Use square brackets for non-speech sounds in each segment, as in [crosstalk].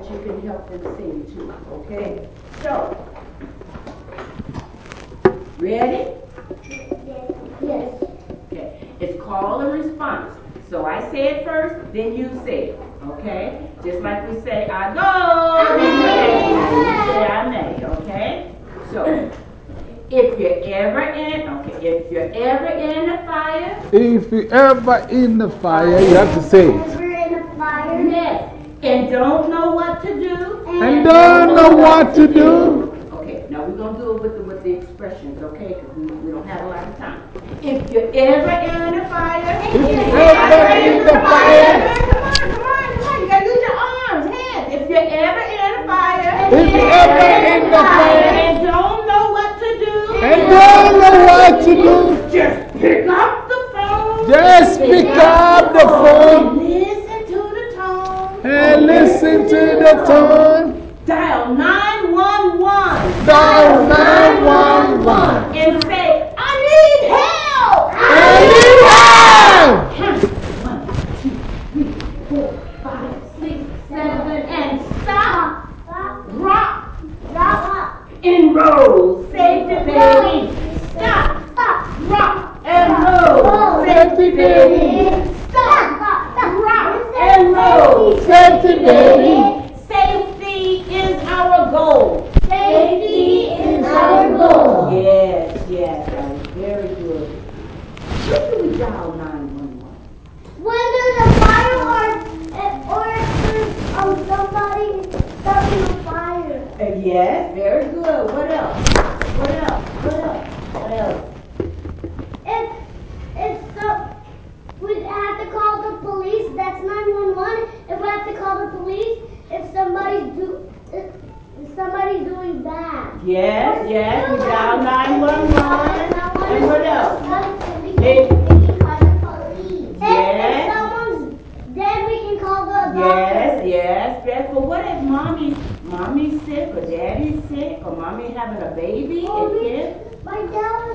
That you can help them sing too. Okay? So, ready? Yes. Okay, it's call and response. So I say it first, then you say it. Okay? Just like we say, I go, then you say, I may. Okay? So, if you're ever in, okay, if you're ever in a fire, If you're ever in the fire, you have to say it. Ever in a fire? yes, and don't know what to do, And don't know what to do. Okay, now we're going to do it with the, with the expressions, okay? Because we, we don't have a lot of time. If you're ever in a fire, If you're ever in the fire, Come on, come on, come on. You gotta use your arms, hands. If you're ever in a fire, if you're ever in the fire, and don't know what to do, and don't know what to do, just pick up the phone. just pick up the phone and listen to the tone. Dial 911 Dial 911. and say, I need help. I need hell! Count one, two, three, four, five, six, seven, and stop. Drop. Drop. In rows. Safety baby. Stop. Drop. And roll. Safety baby. And roll. Safety baby. Safety is our goal. Safety is our goal. Yes, yes, that very good. When do we dial 911? When there's a fire or, or there's um, somebody starting a fire. Uh, yes, very good. What else? What else? What else? What else? If, if we have to call the police, that's 911. If we have to call the police, if somebody's do, if, somebody's doing bad. Yes, yes, we dial 911. And what else? They, we can call the police. If, Yes. if someone's dead, we can call the Yes, yes, yes. But what if mommy's, mommy's sick or daddy's sick or mommy having a baby, Mommy? My dad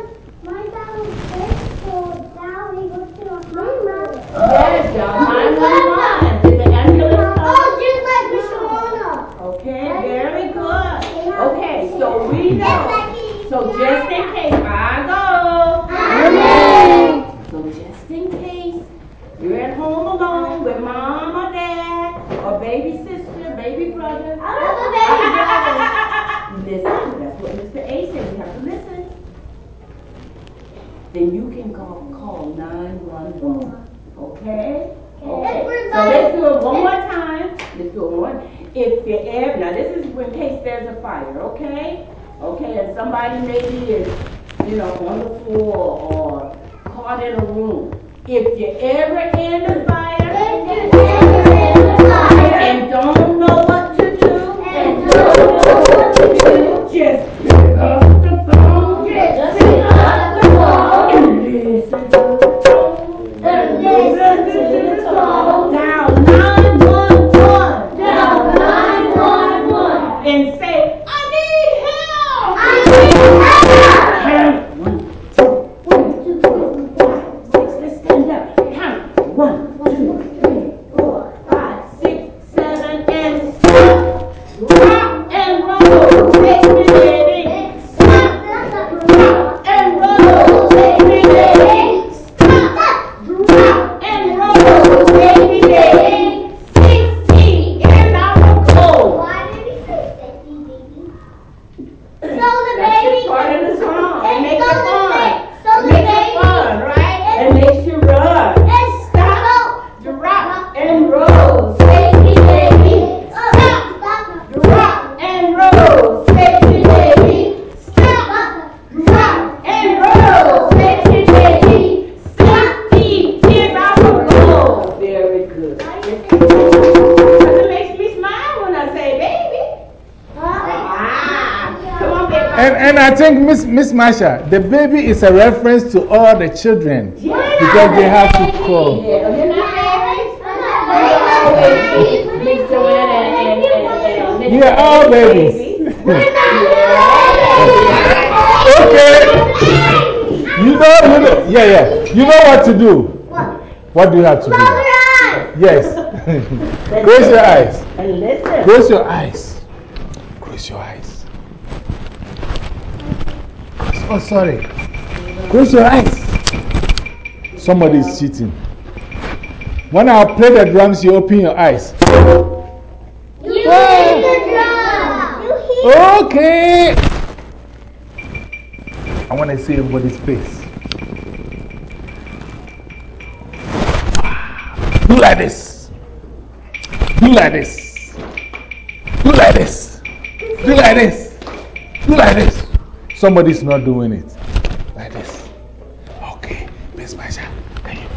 Miss, Masha, the baby is a reference to all the children. Yes. Because they have to call. Yeah, Miss Yeah, all babies. [laughs] okay. You know, you know, yeah, yeah. You know what to do. What do you have to do? Yes. [laughs] Close your eyes. And listen. Close your eyes. Close your eyes. Close, oh, sorry. Close your eyes. Somebody is cheating. When I play the drums, you open your eyes. You hit ah. the drum. Okay. I want to see everybody's face. Ah. Do like this. Do like this. Do like this. Do like this. Do like this. Somebody's not doing it. Like this. Okay. Miss Masha, can you?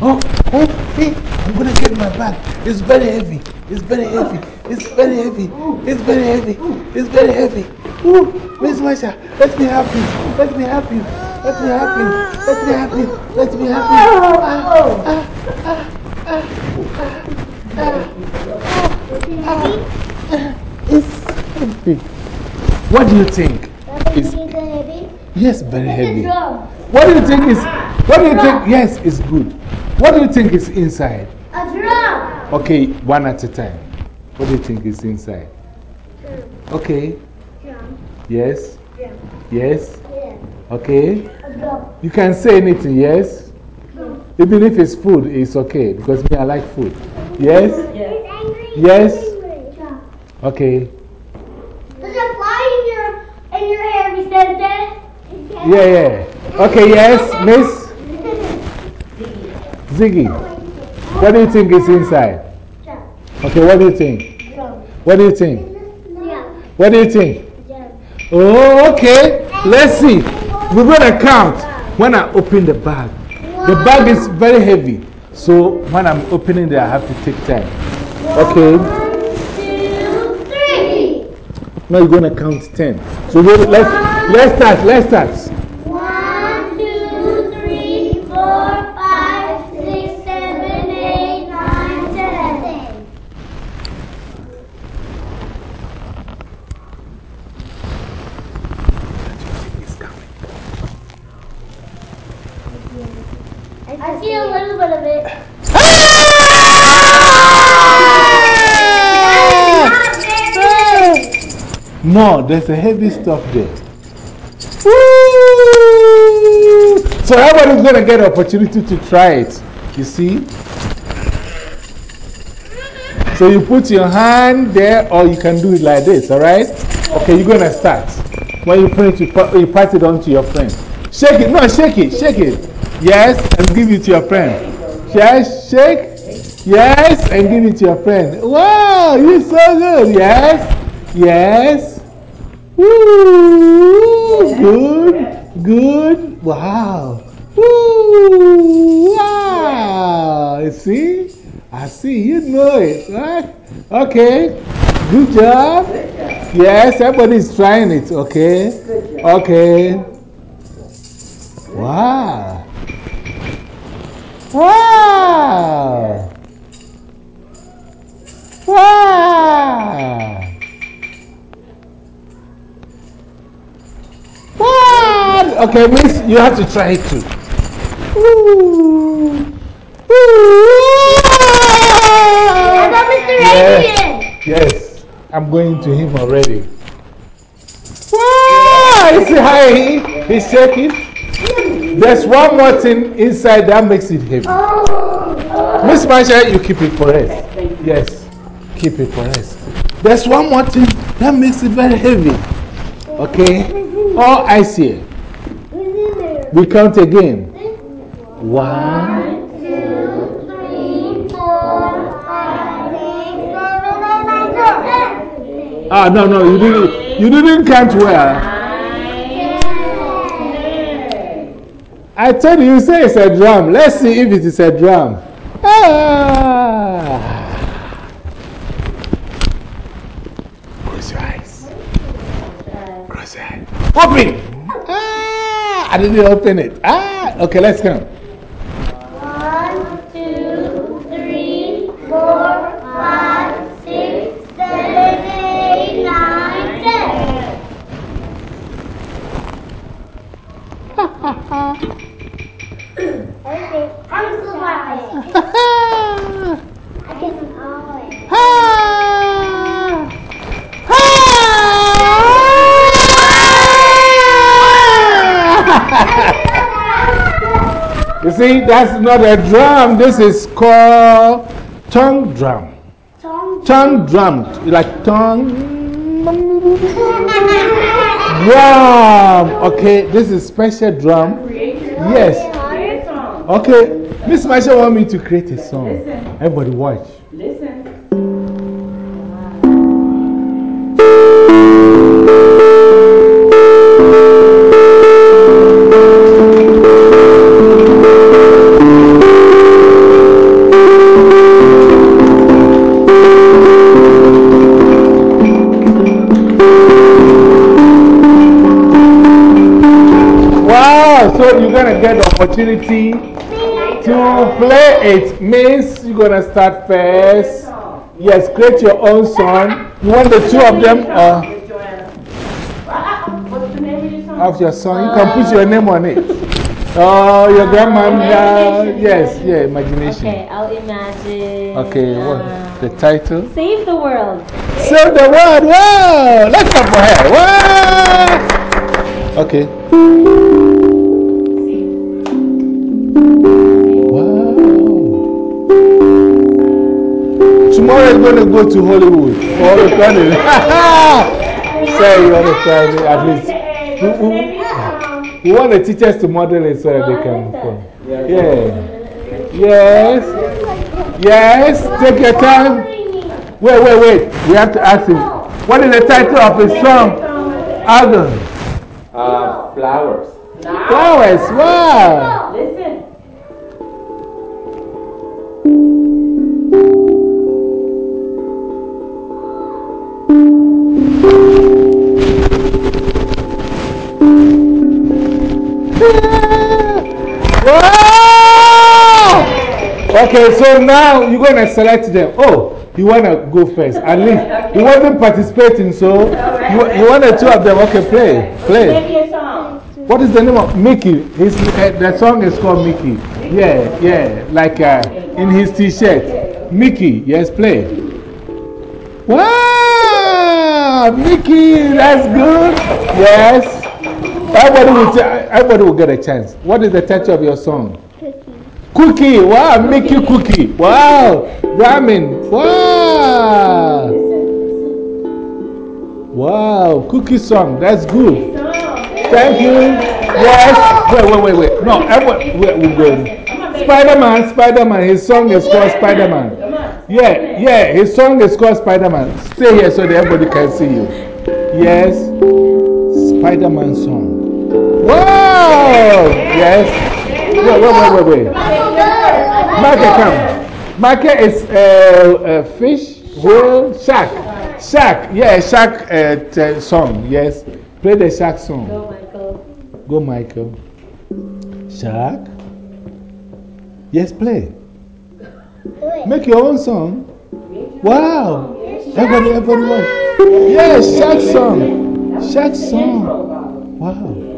Oh, oh, hey, I'm to get my bag. It's very heavy. It's very heavy. It's very heavy. It's very heavy. It's very heavy. Ooh, Miss Masha, let me help you. Let me help you. Let me help you. Let me help you. Let me help you. Ah, ah, It's heavy. What do you think? It's, yes, very heavy. What do you think is, what do you think? Yes, it's good. What do you think is inside? A drum. Okay, one at a time. What do you think is inside? Okay. Drum. Yes. Drum. Yes. Okay. A drum. You can say anything, yes? Even if it's food, it's okay because me, I like food. Yes? Yes. Okay. There's a fly in your, in your hair, Vicente. Yeah, yeah. Okay, yes, Miss Ziggy. What do you think is inside? Okay, what do you think? What do you think? What do you think? Oh, okay. Let's see. We're going to count when I open the bag. The bag is very heavy. So when I'm opening it, I have to take time. Okay. One, two, three. Now you're going to count 10. So let's, let's start. Let's start. One, two, three, four, five, six, seven, eight, nine, ten. I see a little bit of it. Ah! No, there's a heavy stuff there. Woo! So everybody's going to get an opportunity to try it. You see? So you put your hand there, or you can do it like this, all right? Okay, you're going to start. When you finish, you, you pass it on to your friend. Shake it. No, shake it. Shake it. Yes, and give it to your friend. Yes, shake. Yes, and give it to your friend. Wow, you're so good. Yes, yes. Woo, good, good. Wow. Woo, wow. You see? I see, you know it, right? Okay, good job. Yes, everybody's trying it, okay? Okay. Wow. Wow. Wow. Okay, miss, you have to try it too. Ooh. I Mr. Yes. Yes, I'm going to him already. Wow, you see how he, he's shaking? There's one more thing inside that makes it heavy. Miss Marsha, you keep it for us. Yes, keep it for us. There's one more thing that makes it very heavy. Okay? All eyes here. We count again. One, Two, three, four, five, six, seven, eight, nine, ten. ah, no, no, you didn't, you didn't count well. I told you, you say it's a drum. Let's see if it is a drum. Ah. Close your eyes. Close your eyes. Open. I didn't open it. Ah, okay, let's count. You see, that's not a drum. This is called tongue drum. Tom. Tongue drum. Like tongue. Drum. Okay, this is special drum. Yes. Create a song. Okay, Miss Marsha want me to create a song. Listen. Everybody watch. Listen. Opportunity to play it. Means you're going to start first. Yes, create your own song. You want the two of them or With Joanna. Ah, ah, What's the name of your song? of your song? You can put your name on it. [laughs] Oh, your grandma. Yes, yeah, imagination. Okay, I'll imagine. Okay, what? um, The title? Save the world. Save the world. Wow! Let's clap for her. Wow! Okay. Tomorrow is going to go to Hollywood for the Friday. [laughs] Say you want to try it at least. Your song? We want the teachers to model it so that they can come. Yeah. Yes. Yes. Take your time. Wait, wait, wait. We have to ask him. What is the title of his song? Album. Uh, flowers. Flowers. Wow. Listen. Okay, so now you're going to select them. Oh, you want to go first. At least he wasn't participating, so you, you want the two of them. Okay, play. Play. Name of your song. What is the name of Mickey? His, uh, the song is called Mickey. Yeah, yeah, like uh, in his t shirt. Mickey, yes, play. Wow, Mickey, that's good. Yes. Everybody will, everybody will get a chance. What is the title of your song? Cookie. Wow, Mickey Cookie. Wow, ramen. Wow. Wow, cookie song. That's good. Thank you. Yes. Wait, wait, wait, wait. No, everyone, we're going. Spider Man, Spider Man. His song is called Spider Man. Yeah, yeah, his song is called Spider Man. Stay here so that everybody can see you. Yes. Spider Man song. Wow. Yes. Wait, wait, wait, wait, wait. Market, come. Market is uh, uh, fish, whale, shark. Shark. Yeah, shark uh, song. Yes. Play the shark song. Go, Michael. Go, Michael. Shark. Yes, play. Make your own song. Wow. Everybody, everybody, watch. Yes, shark song. Shark song. Wow.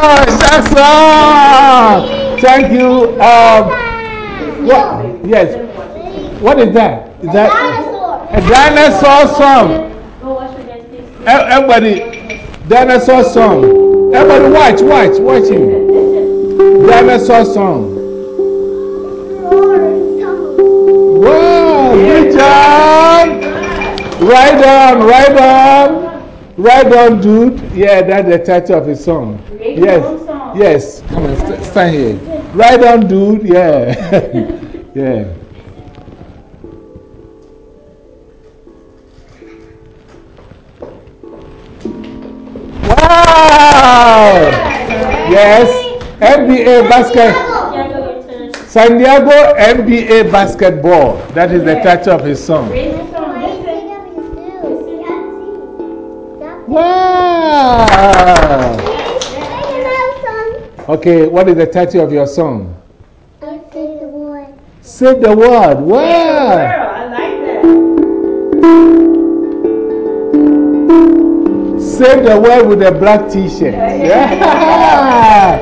Shark song. Thank you. Um, what? Yes. What is that? Is that a dinosaur song? Everybody, dinosaur song. Everybody, watch, watch, watch him. Dinosaur song. Wow, good job. Right on, right on. Right on, dude. Yeah, that's the title of his song. Your Yes, song. yes. Come on, st stand here. Right on, dude. Yeah. [laughs] yeah. Wow! Yes. NBA basket. San Diego NBA basketball. That is the title of his song. Wow! Okay, what is the title of your song? Save the world. Wow! Girl, I like that. Save the world with a black t shirt. Yeah!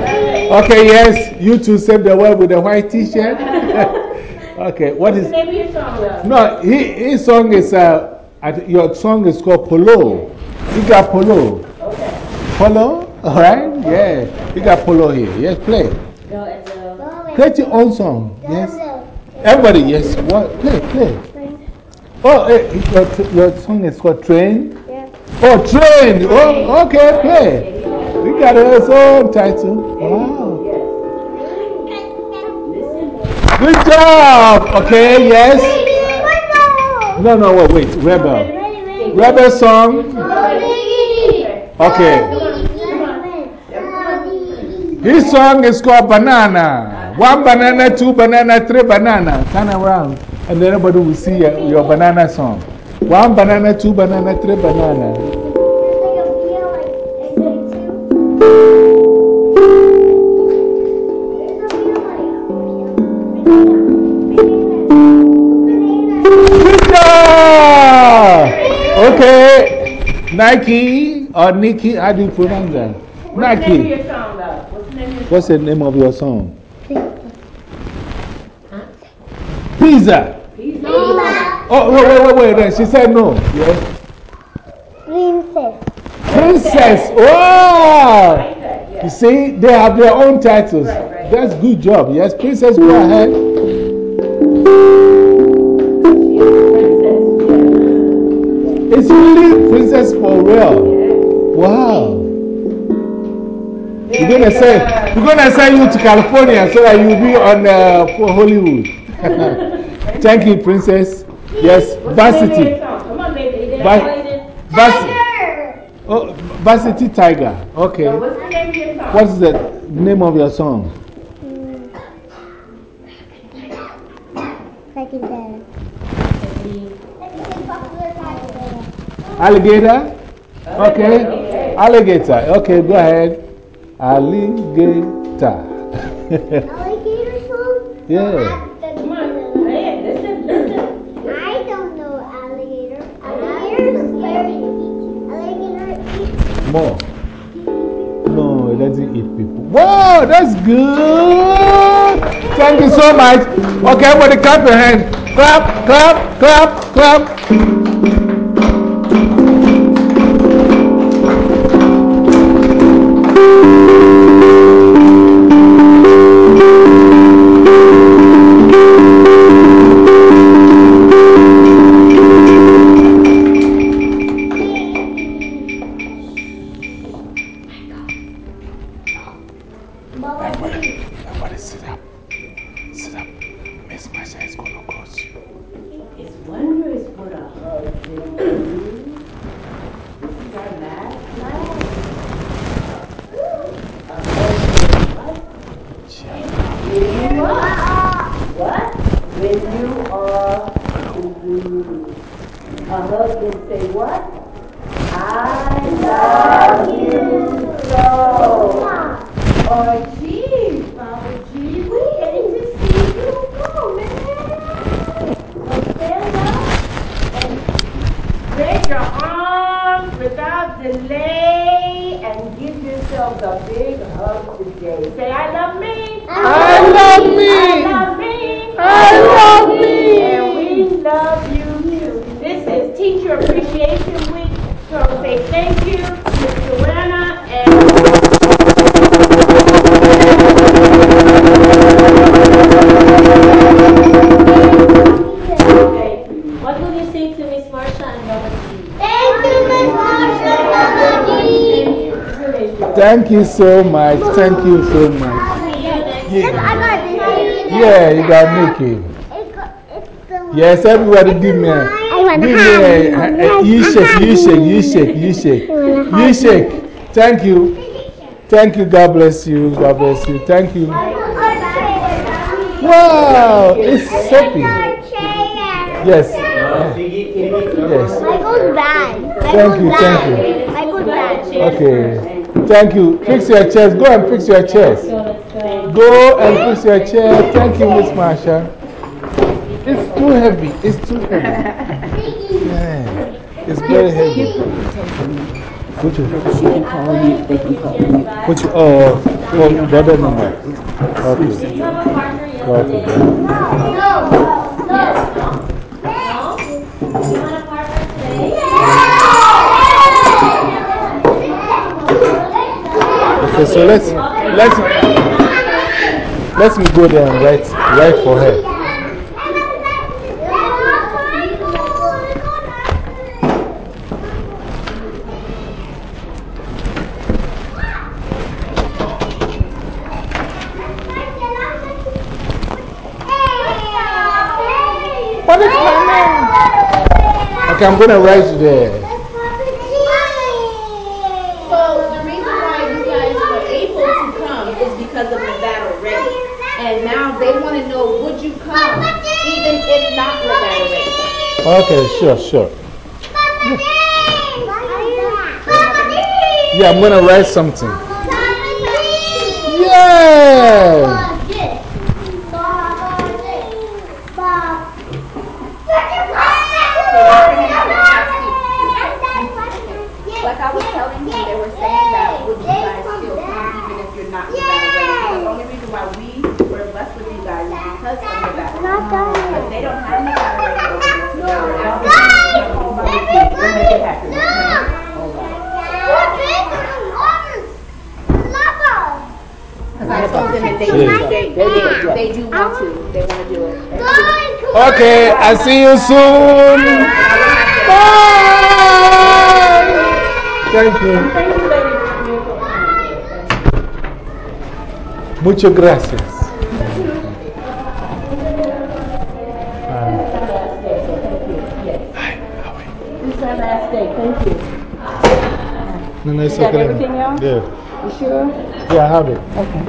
Okay, yes, you two save the world with a white t shirt. [laughs] okay, what is. Name your song. No, he, his song is, uh, your song is called Polo. You got Polo. Okay. Polo? Alright? Yeah. You got Polo here. Yes, play. Go and go. Play your own song. Yes. Everybody, yes. What? Play, play. Oh, eh, your, t- your song is called Train? Yeah. Oh, Train. Oh, okay, play. We got his own title. Wow. Good job. Okay, yes. No, no, wait, wait. Rebel. Rebel song. Okay. His song is called Banana. One banana, two banana, three banana. Turn around. And everybody will see your banana song. One banana, two banana, three banana. Nike or Nikki, how do you pronounce that? What's the name of Nike. your song? What's the name of your What's the name of your song? Pizza. Oh, wait, wait, wait, wait. wait. She said no. Yes. Princess. Princess. Wow. You see, they have their own titles. That's good job. Yes, Princess, go ahead. It's really Princess for real. Wow. We're gonna send, we're gonna send you to California so that you'll be on uh, for Hollywood. [laughs] Thank you, Princess. Yes, Varsity. Varsity. Oh, Varsity Tiger. Okay. What's the name of your song? What's the name of your song? Alligator? Okay. Alligator. Okay, go ahead. Alligator. Alligator song? yeah. Come on. Listen, listen. I don't know alligator. Alligator scary. Alligator eats More. No, it doesn't eat people. Wow, that's good. Thank you so much. Okay, everybody clap your hands. Clap, clap, clap, clap. It's wondrous what a hug can do. This is our last class. A hug can what? What? When you are. A can say what? I love you so. Or geez, Mama G, we hate to see you go, man. So stand up and raise your arms without delay and give yourselves a big hug today. Say, I love me. Love I me. love me. I love me. And we love you too. This is Teacher Appreciation Week. So say thank you, Miss Joanna and thank you. What will you say to Miss Marsha and Mama Thank you, Miss Marsha. And Yamagi! Thank you so much. Thank you so much. See you next Yes, Yeah, I got this. Yeah you got Mickey. It's got- it's the one. Yes, everybody give me a. Give me a, you shake, you shake, you shake, you shake. You shake. Thank you. Thank you. God bless you. God bless you. Thank you. Wow, it's soapy. Yes. Yes. Michael's bad. Thank you, thank you. Michael's bad. Okay. Thank you. Fix your chairs. Go and fix your chairs. Go. And fix your chair. Thank you, Miss Marsha. It's too heavy. It's too heavy. Yeah. It's very heavy. Which one? She can call you, oh, oh, the other number. Okay. Partner Okay. No? Okay, so let's, let's, let me go there and write, write for her. What is her name? Okay, I'm going to write there. So the reason why you guys were able to come is because of Nevada Ready. And now they want to know, would you come even if not Nevada Ready? Okay, sure, sure. Yeah, I'm to write something. Yeah! Like I was telling him, they were saying that would you guys still come even if you're not Nevada Ready? Because the only reason why we were blessed with you guys is because of Nevada Ready. But they don't have Nevada Ready over there. So they're asking, We'll make it happen. Because I told them that they, Yeah. they, they, they do want to. They want to do it. I see you soon. Bye. Thank you. Muchas gracias. This is our last day, thank you. No, no, it's You okay. everything else? Yeah. You sure? Yeah, I have it. Okay.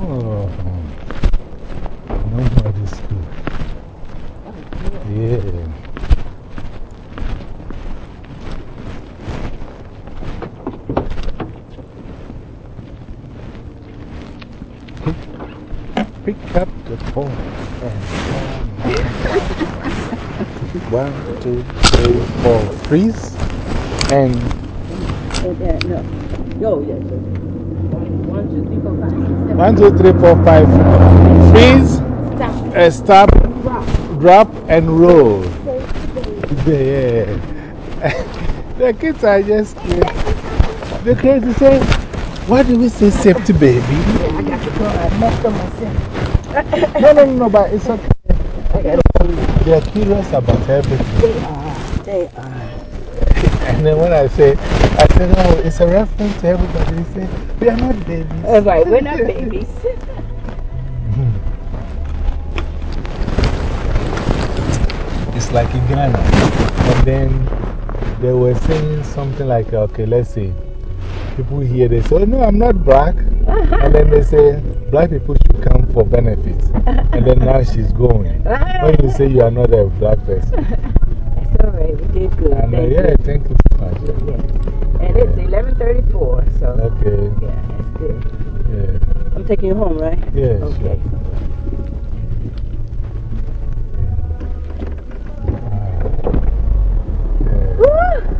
Oh, nobody's school. Yeah. Pick, pick up the phone and one, two, three, four, freeze and Okay, no. Yes. One, two, three, four, five, six, seven. One, two, three, four, five. Freeze, uh, stop, drop, and roll. [laughs] Yeah. the kids are just crazy. The kids say, Why do we say safety, baby? I got the car. I messed up myself. no, no, no, but it's okay. They are curious about everything. They are. They are. And then when I say, I said, Oh, it's a reference to everybody. They say, We are not babies. All right, we're not babies. [laughs] It's like in Ghana. And then they were saying something like, okay, let's see. People here, they say, oh, no, I'm not black. And then they say, black people should come for benefits. And then now she's going. When you say you are not a black person. [laughs] That's all right, we did good. And uh, yeah, thank you so. Yes. And it's 11.34, so Okay. yeah, that's good. Yeah. I'm taking you home, right? Yeah, Okay. sure. Yeah. Woo!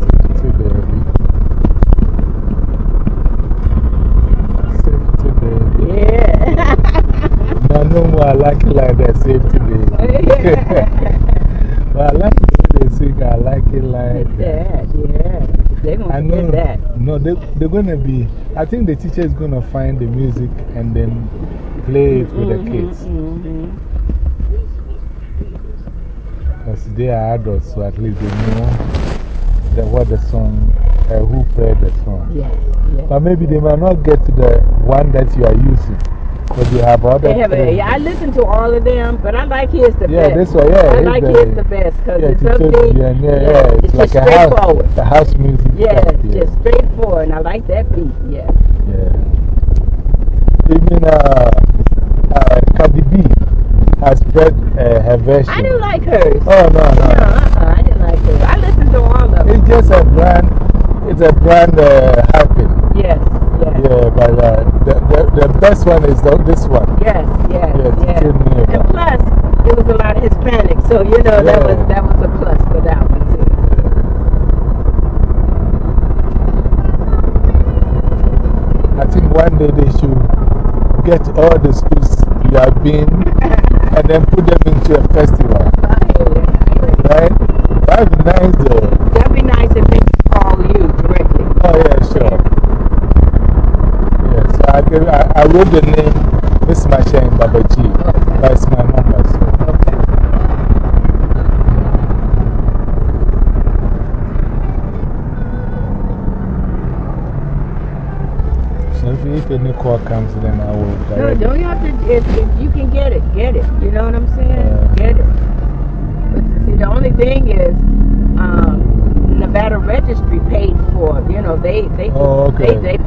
Safety, baby. Safety, baby. Yeah. No, no more I like it like that, safety, baby. but I like the way they sing, I like it like that. that, yeah. They're I going to know. get that. No, they, they're going to be. I think the teacher is going to find the music and then play it with the kids. Mm-hmm. Because they are adults, so at least they know the, what the song, uh, who played the song. Yes, yes. But maybe they might not get to the one that you are using. Because you have other. They have a, yeah, I listen to all of them, but I like his the Yeah, best. this one, yeah. I like the- his the best because Yeah, it's upbeat. Yeah, Yeah, yeah, it's it's like a house, the house music. Yeah, type, straightforward, and I like that beat. Yeah. Yeah. Even uh, uh, Cardi B has get uh, her version. I didn't like hers. Oh, no, no. No, uh -uh, I didn't like hers. I listened to all of them. It's just a brand, it's a brand uh, happy. Yes, yes. Yeah, but uh, the, the, the best one is the, this one. Yes, yes, Yes, yes. it told me And plus, it was a lot of Hispanics, so you know that was that was a plus for that one too. I think one day they should get all the schools you have been and then put them into a festival. I hear you, I hear you. Right? That'd be nice though. That'd be nice if they call you directly. Oh, yeah, sure. Yeah, so I, gave, I, I wrote the name Miss Masha in Babaji. That's my number. So. Okay. So if, if any call comes, then No, don't you have to, if, if you can get it, get it. You know what I'm saying? Yeah. Get it. But see, the only thing is, um, Nevada Registry paid for, you know, they, they, Oh, okay. they, they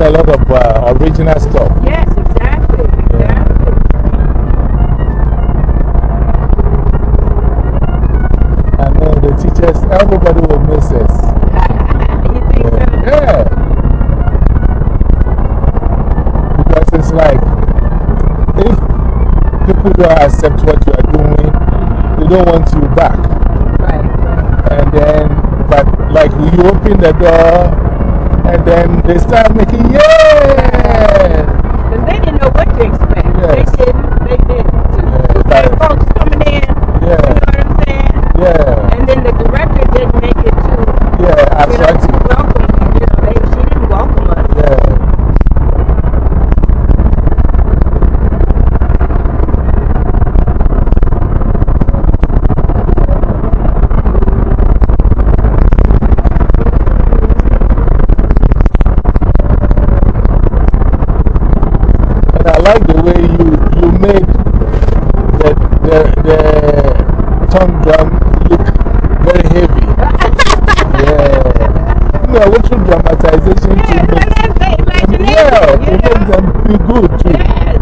we a lot of uh, original stuff. Yes, exactly, exactly. I know the teachers, everybody will miss us. [laughs] you think so? Yeah. Because it's like, if people don't accept what you are doing, they don't want you back. Right. And then, but like you open the door, and then they start making, yeah! Because they didn't know what to expect. Yes. They didn't. They didn't. Two, Yeah, two but- black folks coming in. You know Yeah, what I'm saying? yeah, And then the director didn't make it too, yeah, you know, too attractive. welcome. You know, they, she didn't welcome us. Yeah. And I like the way you, you made the, the, the tongue drum look very heavy. yeah. No, little dramatization to Yeah, make, like that's the I mean, imagination. yeah, you to know? make them feel good too. Yes,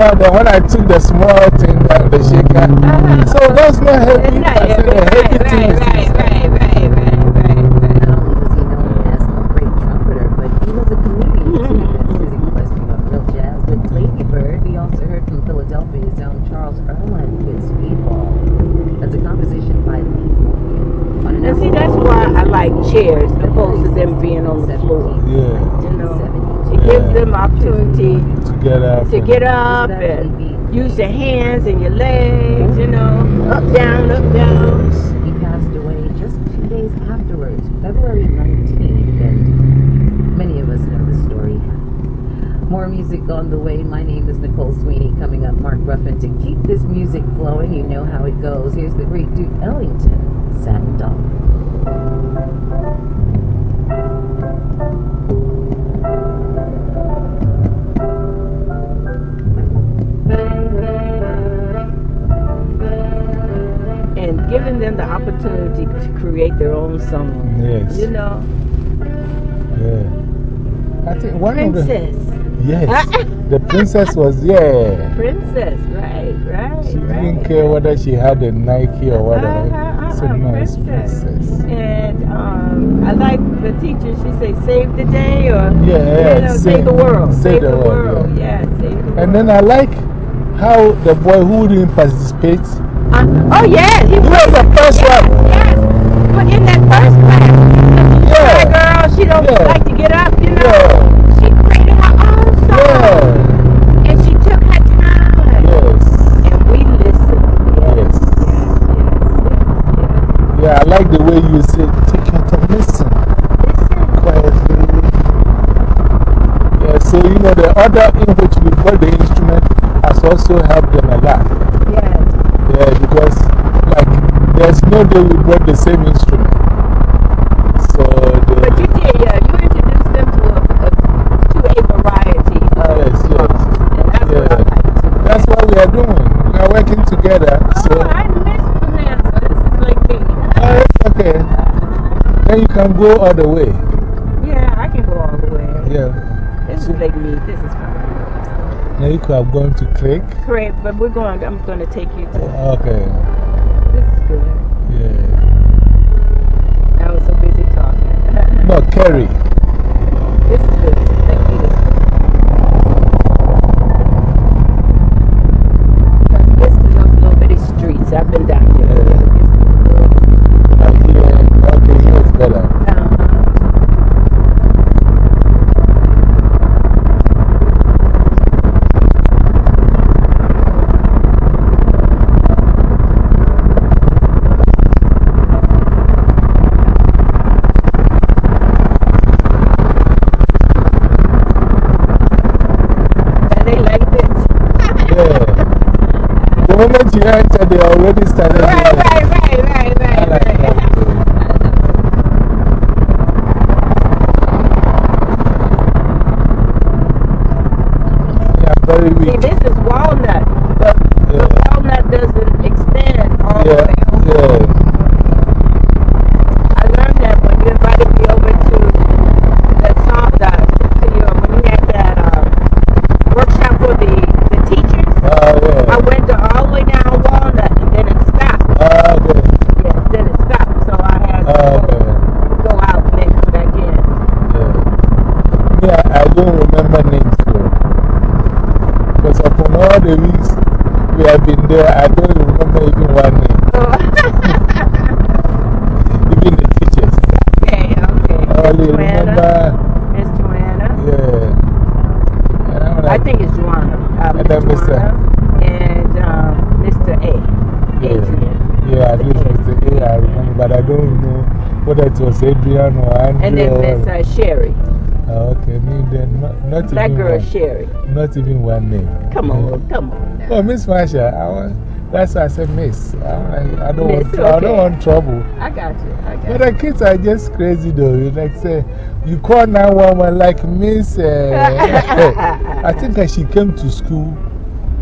And then when I took the small thing down, the shaker, Uh-huh. so that's not heavy. It's not I said, heavy. the heavy Right, thing is right, inside. right, right, right, right, right. Not only was he known as a great trumpeter, but he was a comedian too. That's Dizzy Gillespie on Real Jazz with Lady Bird. We also heard from Philadelphia's own Charles Earland with Speedball. That's a composition by Lee Morgan. On an And see, album that's called why I Business like Ball. chairs opposed to them being on the floor. Yeah. You know, 1972. it gives them opportunity To get up. to and- get up and use your hands and your legs, I think one of the. princess. Yes. the princess was, yeah. [laughs] Princess, right, right. She right. didn't care whether she had a Nike or whatever. Uh-huh, so, uh-uh, no, it's princess. princess. And um, I like the teacher. She say, "Save the day," or Yeah, yeah, you know, save- save, the world. save the world, Yeah, save the world. And then I like how the boy who didn't participate, Uh, oh yeah, he he was the first yes, one. Yes, but in that first class, the Yeah. shy girl, she don't Yeah. like to get up. You know, Yeah. she created her own song, Yeah. and she took her time, Yes. and we listened. Yes, Yes. yes, yes, Yeah, I like the way you say, take your time, listen yes. Listen. quietly. Yeah, so you know, the order in which we brought the instrument has also helped them a lot. Yes. Yeah, because, like, there's no day we brought the same instrument. So, But the, you did, yeah. You introduced them to a, a to a variety of Yes, yes. songs, and that's what I Yeah. like too. that's what we are doing. We are working together. So, Oh, I miss Bonanza. This is like me. oh, it's okay. Then you can go all the way. Yeah, I can go all the way. Yeah. This is like me. This is fine. Then you could have gone to Click. Great, but we're going. I'm going to take you to. Okay. This is good. Yeah. I was so busy talking. No, Kerry. this is good. Thank you. This is good. Because this is those little bitty streets. I've been down here. I hear. Okay, here is better. Uh-huh. And they liked it. Yeah. The moment you enter, they already started. Right, doing it. right, right, right, I right, like right. that too. Yeah, very See, weak. this is walnut, but the Yeah. walnut doesn't extend all the Yeah, way over. yeah. I learned that when you invited me over to that song, the, to your, when you had that um, workshop for the, the teachers. Oh, yeah. I went to all the way down Walnut and then it stopped. Ah, okay. Yes, then it stopped. So I had to Ah, go, okay. go out and then come back in. Yeah. Me, I, I don't remember names though. Because upon all the weeks we have been there, I don't remember even one name. [laughs] Even the teachers. okay, okay. I only remember. Miss Joanna. Yeah. And I'm I like, think it's Joanna. Uh, And then Mr. And um, Mr. A. yeah, Adrian. yeah, at least Mr. A, I remember, but I don't know whether it was Adrian or Andrew. And then Miss uh, Sherry. Oh, okay, me then, not, not That girl, one. Sherry. Not even one name. Come on, [laughs] come on now. Oh, Miss Marsha, I want, that's why I said Miss. I'm like, I don't, Miss, want, I don't want trouble. I got you. I got But the kids are just crazy though. You like say, you call 911 like Miss. Uh, [laughs] I think that she came to school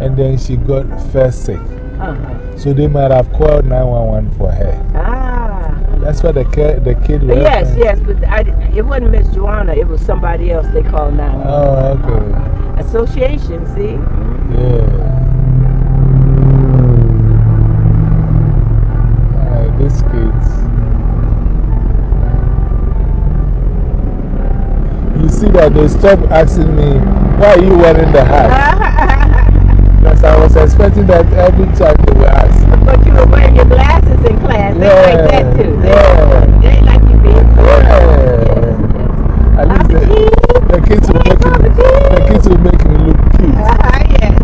and then she got first sick. Uh-huh. So they might have called 911 for her. Ah. That's what the, kid, the kid was. Yes, yes, but I, it wasn't Miss Joanna. It was somebody else they called 911. Oh, okay. Association, see? Yeah. Uh, these kids. You see that they stopped asking me, why are you wearing the hat? [laughs] Because I was expecting that every child they will ask. but you were wearing your glasses in class. They like that too. They, Yeah. they like you being Yeah. At least the, the kids will make me, the kids will make me look cute. Uh-huh, yes.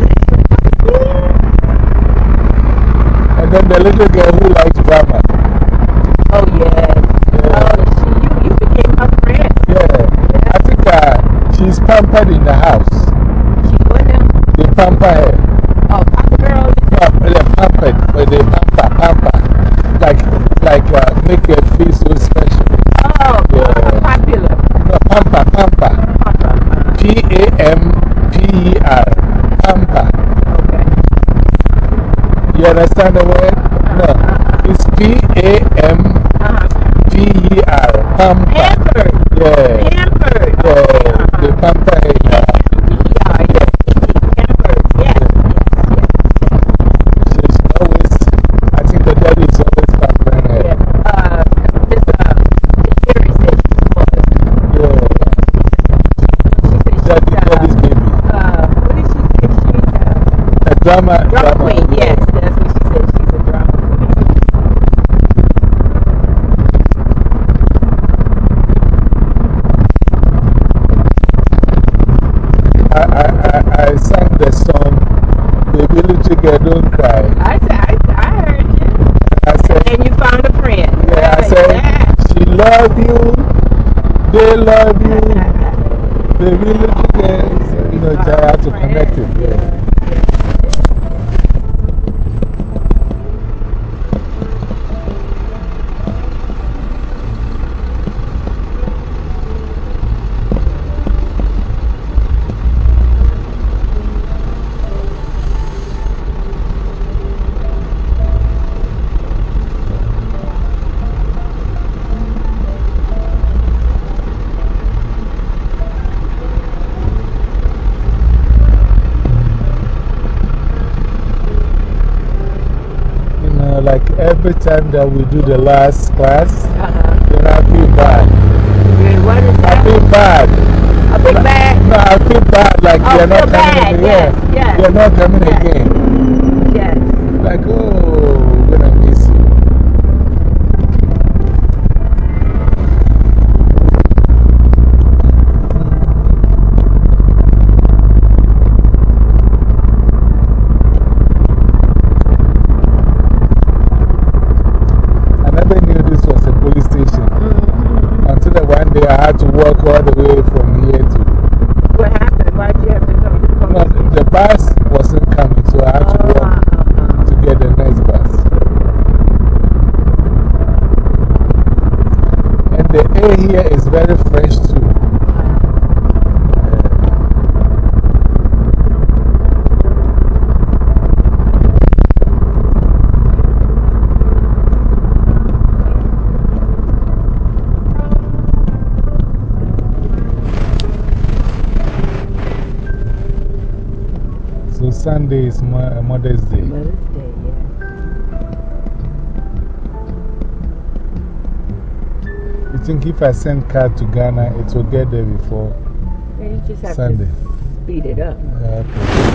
And then the little girl who likes drama. Oh, yes. Yeah. Oh, she, you, you became her friend. Yeah. I think uh, she's pampered in the house. She what now? They pamper her. Oh, Papa Girl. No, they're pampered, but they pamper, pamper. Like, like uh, make her feel so special. Oh, Yeah. popular. No, pamper, pamper. Papa. P A M P E R. Pamper. Okay. You understand the word? No. It's P A M Uh-huh. P E R. Pamper. Pampered. Yeah. Pampered. Yeah. They pamper her in the house. P-E-R. Yes. Pampered. Yes. Yes. Yes. She's always, I think the daddy is always pampering her. Yes. Uh, this, uh, this Jerry said she was. Yeah. She said she's, Daddy, uh, daddy's baby. uh, what did she say? She's, uh, A drama, drama queen. yeah. Yes, that's what she said. She's a drama queen. I, I, I, I sang the song, Baby Little Girl Don't Cry. I said, I, I heard you. I said, And you found a friend. yeah, I Right, said, yeah. she love you, they love time that we do the last class, Uh-huh. then I feel bad. Good. What is I feel bad. A big bag? No, I feel bad like Oh, you're not feel coming bad, again. yes, yes. You're not coming Yes. again. Yes. Like, oh, we're gonna miss you. I never knew this was a police station Mm-hmm. until the one day I had to walk all the way from here to. What happened? Why'd you have to come to the No, police? the bus wasn't coming, so I had to walk uh-uh. to get the next bus. And the air here is very fresh too. Is Mo Mother's Day. Mother's Day, yeah. You think if I send card to Ghana, it will get there before Yeah, you just have Sunday? to speed it up. Okay.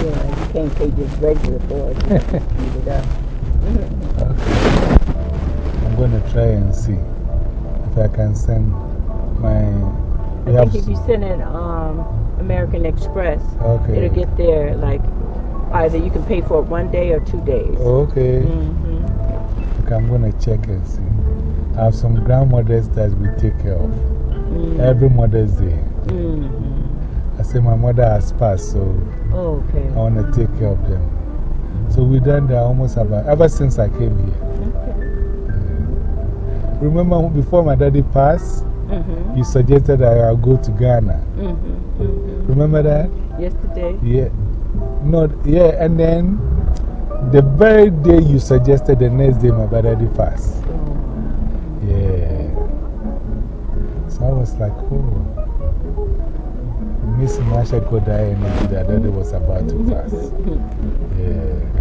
Yeah, you can't pay just regular for it. You have to [laughs] speed it up. okay. I'm going to try and see if I can send my. I think if you send it um, American Express, Okay. it'll get there like either you can pay for it one day or two days. Okay. hmm Okay, I'm going to check and see. I have some grandmothers that we take care of Mm. every Mother's Day. hmm I say my mother has passed, so Okay. I want to take care of them. So we've done that almost about ever since I came here. Okay. Remember before my daddy passed, hmm you suggested that I go to Ghana. hmm Remember that? Yesterday? Yeah. No, yeah, and then the very day you suggested, the next day my brother passed. Oh, wow. Yeah. So I was like, oh. Miss Masha die, and the other was about to pass. [laughs] Yeah.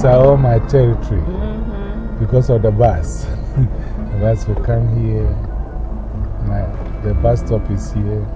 These are all my territory mm-hmm. because of the bus. [laughs] the bus will come here. My, the bus stop is here.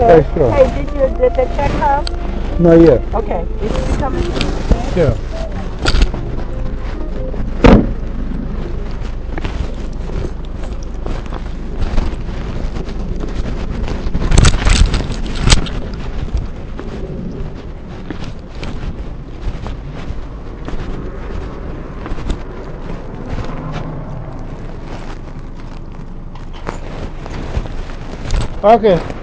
Okay? Sure. Hey, did, you, did the check come? Not yet. Okay, it should be coming. Yeah. Okay.